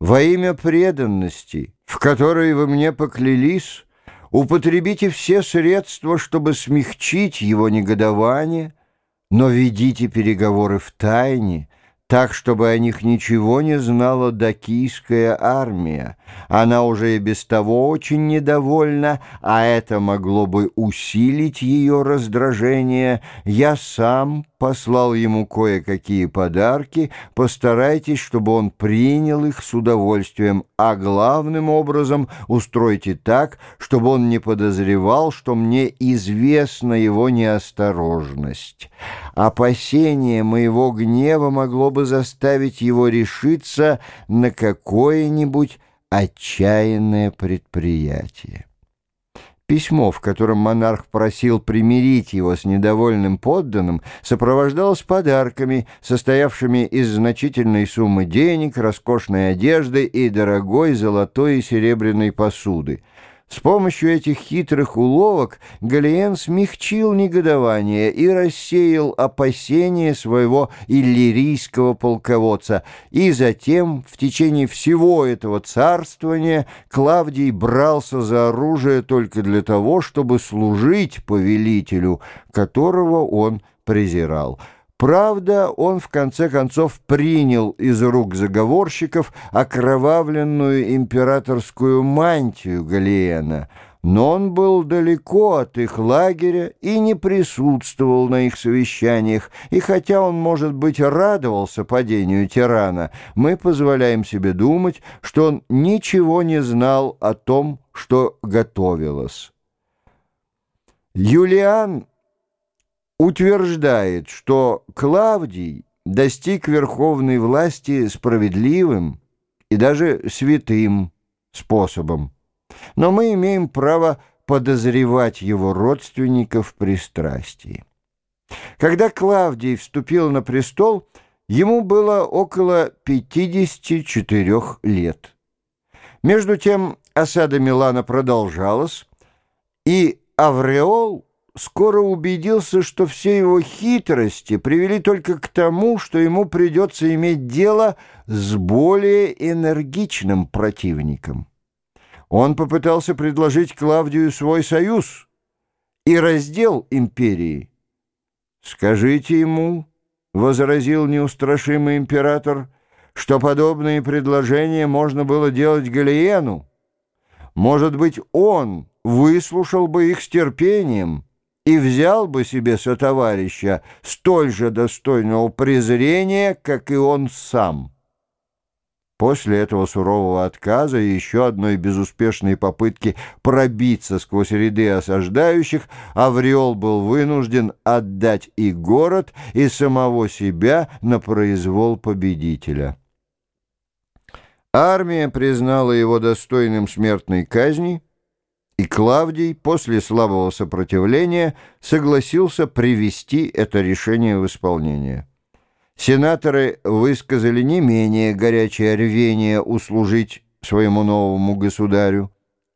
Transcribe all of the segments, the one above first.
Во имя преданности, в которой вы мне поклялись, употребите все средства, чтобы смягчить его негодование, но ведите переговоры в тайне, так, чтобы о них ничего не знала дакийская армия. Она уже и без того очень недовольна, а это могло бы усилить ее раздражение. Я сам послал ему кое-какие подарки, постарайтесь, чтобы он принял их с удовольствием, а главным образом устройте так, чтобы он не подозревал, что мне известна его неосторожность. Опасение моего гнева могло бы заставить его решиться на какое-нибудь отчаянное предприятие. Письмо, в котором монарх просил примирить его с недовольным подданным, сопровождалось подарками, состоявшими из значительной суммы денег, роскошной одежды и дорогой золотой и серебряной посуды. С помощью этих хитрых уловок Галиен смягчил негодование и рассеял опасения своего иллирийского полководца, и затем в течение всего этого царствования Клавдий брался за оружие только для того, чтобы служить повелителю, которого он презирал. Правда, он в конце концов принял из рук заговорщиков окровавленную императорскую мантию Галиена, но он был далеко от их лагеря и не присутствовал на их совещаниях, и хотя он, может быть, радовался падению тирана, мы позволяем себе думать, что он ничего не знал о том, что готовилось. Юлиан утверждает, что Клавдий достиг верховной власти справедливым и даже святым способом. Но мы имеем право подозревать его родственников в пристрастии. Когда Клавдий вступил на престол, ему было около 54 лет. Между тем осада Милана продолжалась, и Авреол скоро убедился, что все его хитрости привели только к тому, что ему придется иметь дело с более энергичным противником. Он попытался предложить Клавдию свой союз и раздел империи. «Скажите ему», — возразил неустрашимый император, «что подобные предложения можно было делать Галиену. Может быть, он выслушал бы их с терпением» и взял бы себе сотоварища столь же достойного презрения, как и он сам. После этого сурового отказа и еще одной безуспешной попытки пробиться сквозь ряды осаждающих, Авриол был вынужден отдать и город, и самого себя на произвол победителя. Армия признала его достойным смертной казни — и Клавдий после слабого сопротивления согласился привести это решение в исполнение. Сенаторы высказали не менее горячее рвение услужить своему новому государю.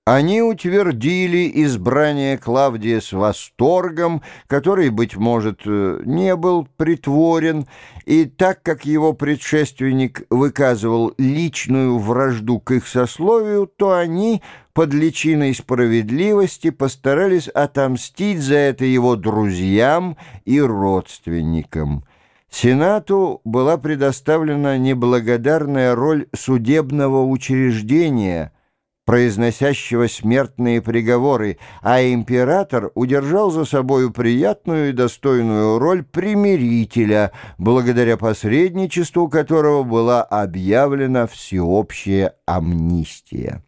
Они утвердили избрание Клавдия с восторгом, который, быть может, э, не был притворен, и так как его предшественник выказывал личную вражду к их сословию, то они под личиной справедливости постарались отомстить за это его друзьям и родственникам. Сенату была предоставлена неблагодарная роль судебного учреждения – произносящего смертные приговоры, а император удержал за собою приятную и достойную роль примирителя, благодаря посредничеству которого была объявлена всеобщая амнистия.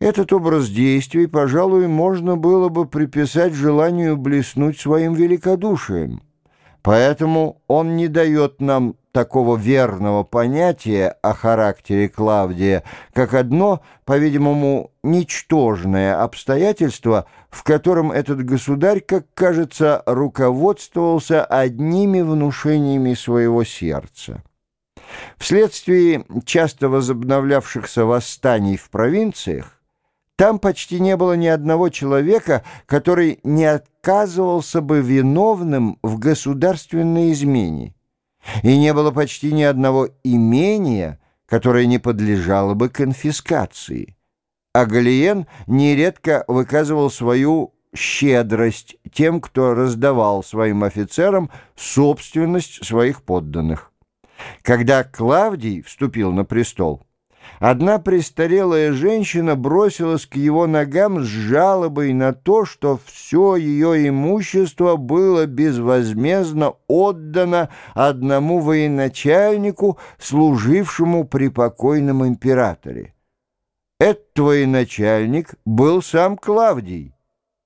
Этот образ действий, пожалуй, можно было бы приписать желанию блеснуть своим великодушием. Поэтому он не дает нам такого верного понятия о характере Клавдия, как одно, по-видимому, ничтожное обстоятельство, в котором этот государь, как кажется, руководствовался одними внушениями своего сердца. Вследствие часто возобновлявшихся восстаний в провинциях, там почти не было ни одного человека, который не отказывался бы виновным в государственной измене. И не было почти ни одного имения, которое не подлежало бы конфискации. А Галиен нередко выказывал свою щедрость тем, кто раздавал своим офицерам собственность своих подданных. Когда Клавдий вступил на престол, одна престарелая женщина бросилась к его ногам с жалобой на то, что все ее имущество было безвозмездно отдано одному военачальнику, служившему при покойном императоре. Этот военачальник был сам Клавдий,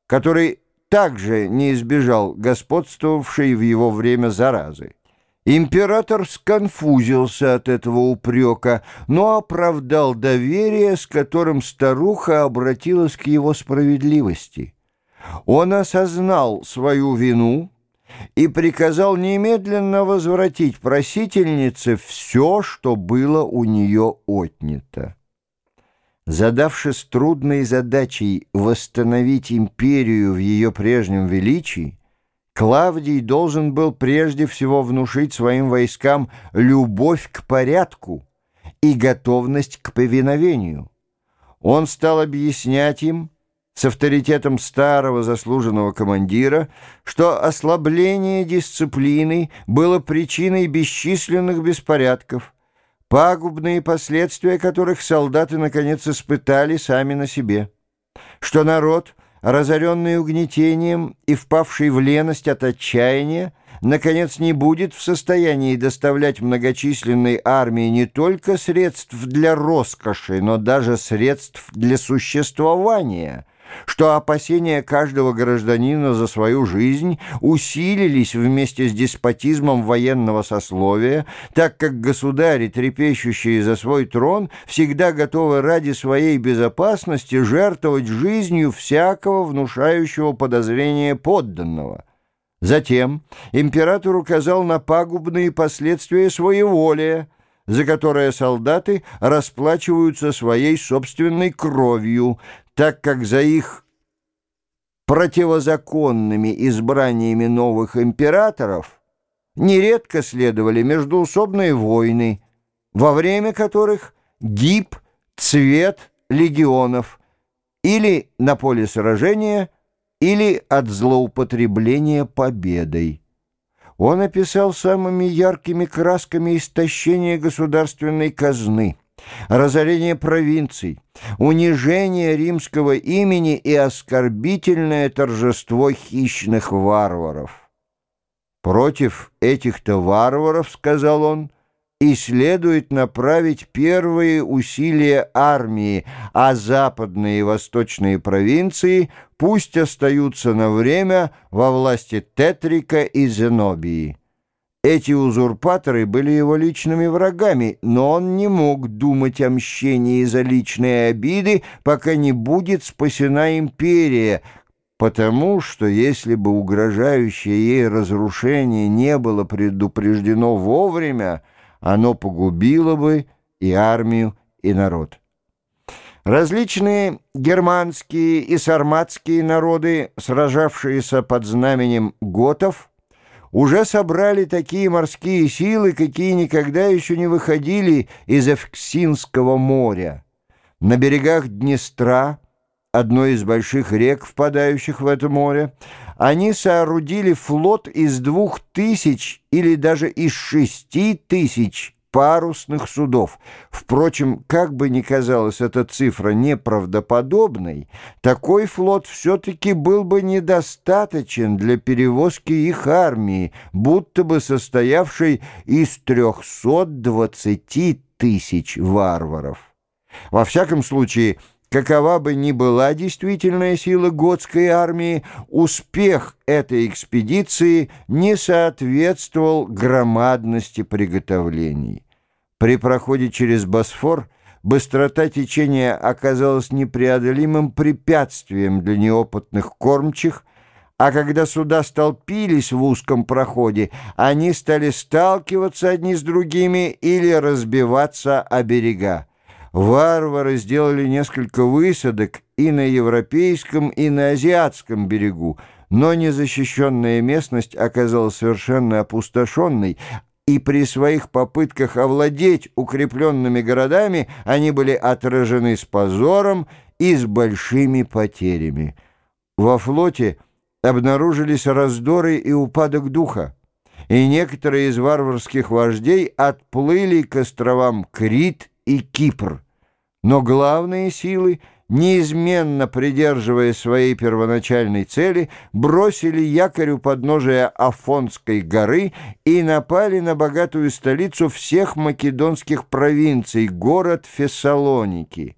который также не избежал господствовавшей в его время заразы. Император сконфузился от этого упрека, но оправдал доверие, с которым старуха обратилась к его справедливости. Он осознал свою вину и приказал немедленно возвратить просительнице все, что было у нее отнято. Задавшись трудной задачей восстановить империю в ее прежнем величии, Клавдий должен был прежде всего внушить своим войскам любовь к порядку и готовность к повиновению. Он стал объяснять им, с авторитетом старого заслуженного командира, что ослабление дисциплины было причиной бесчисленных беспорядков, пагубные последствия которых солдаты наконец испытали сами на себе, что народ, разоренный угнетением и впавший в леность от отчаяния, наконец не будет в состоянии доставлять многочисленной армии не только средств для роскоши, но даже средств для существования – что опасения каждого гражданина за свою жизнь усилились вместе с деспотизмом военного сословия, так как государи, трепещущие за свой трон, всегда готовы ради своей безопасности жертвовать жизнью всякого внушающего подозрения подданного. Затем император указал на пагубные последствия своеволия, за которое солдаты расплачиваются своей собственной кровью, так как за их противозаконными избраниями новых императоров нередко следовали междуусобные войны, во время которых гиб цвет легионов или на поле сражения, или от злоупотребления победой. Он описал самыми яркими красками истощение государственной казны – разорение провинций, унижение римского имени и оскорбительное торжество хищных варваров. Против этих-то варваров, сказал он, и следует направить первые усилия армии, а западные и восточные провинции пусть остаются на время во власти Тетрика и Зенобии. Эти узурпаторы были его личными врагами, но он не мог думать о мщении за личные обиды, пока не будет спасена империя, потому что если бы угрожающее ей разрушение не было предупреждено вовремя, оно погубило бы и армию, и народ. Различные германские и сарматские народы, сражавшиеся под знаменем готов, уже собрали такие морские силы, какие никогда еще не выходили из Эвксинского моря. На берегах Днестра, одной из больших рек, впадающих в это море, они соорудили флот из двух тысяч или даже из шести тысяч парусных судов. Впрочем, как бы ни казалась эта цифра неправдоподобной, такой флот все-таки был бы недостаточен для перевозки их армии, будто бы состоявшей из 320 тысяч варваров. Во всяком случае, Какова бы ни была действительная сила готской армии, успех этой экспедиции не соответствовал громадности приготовлений. При проходе через Босфор быстрота течения оказалась непреодолимым препятствием для неопытных кормчих, а когда суда столпились в узком проходе, они стали сталкиваться одни с другими или разбиваться о берега. Варвары сделали несколько высадок и на европейском, и на азиатском берегу, но незащищенная местность оказалась совершенно опустошенной, и при своих попытках овладеть укрепленными городами они были отражены с позором и с большими потерями. Во флоте обнаружились раздоры и упадок духа, и некоторые из варварских вождей отплыли к островам Крит и Кипр. Но главные силы — неизменно придерживая своей первоначальной цели, бросили якорь у подножия Афонской горы и напали на богатую столицу всех македонских провинций, город Фессалоники.